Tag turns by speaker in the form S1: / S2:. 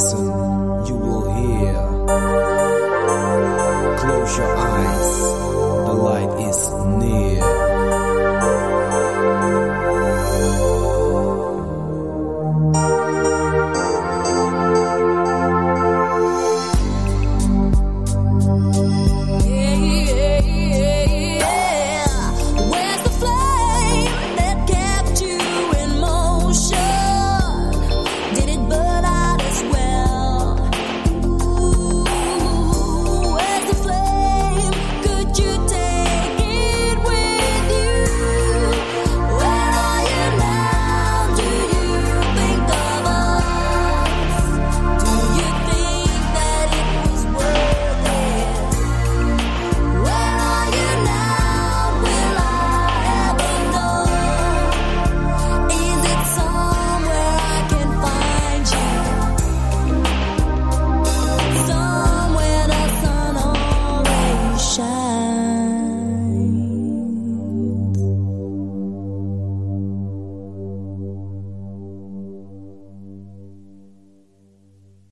S1: listen, you will hear. Close your eyes.